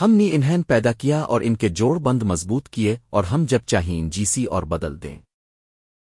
ہم نے انہیں پیدا کیا اور ان کے جوڑ بند مضبوط کیے اور ہم جب چاہیں جیسی اور بدل دیں۔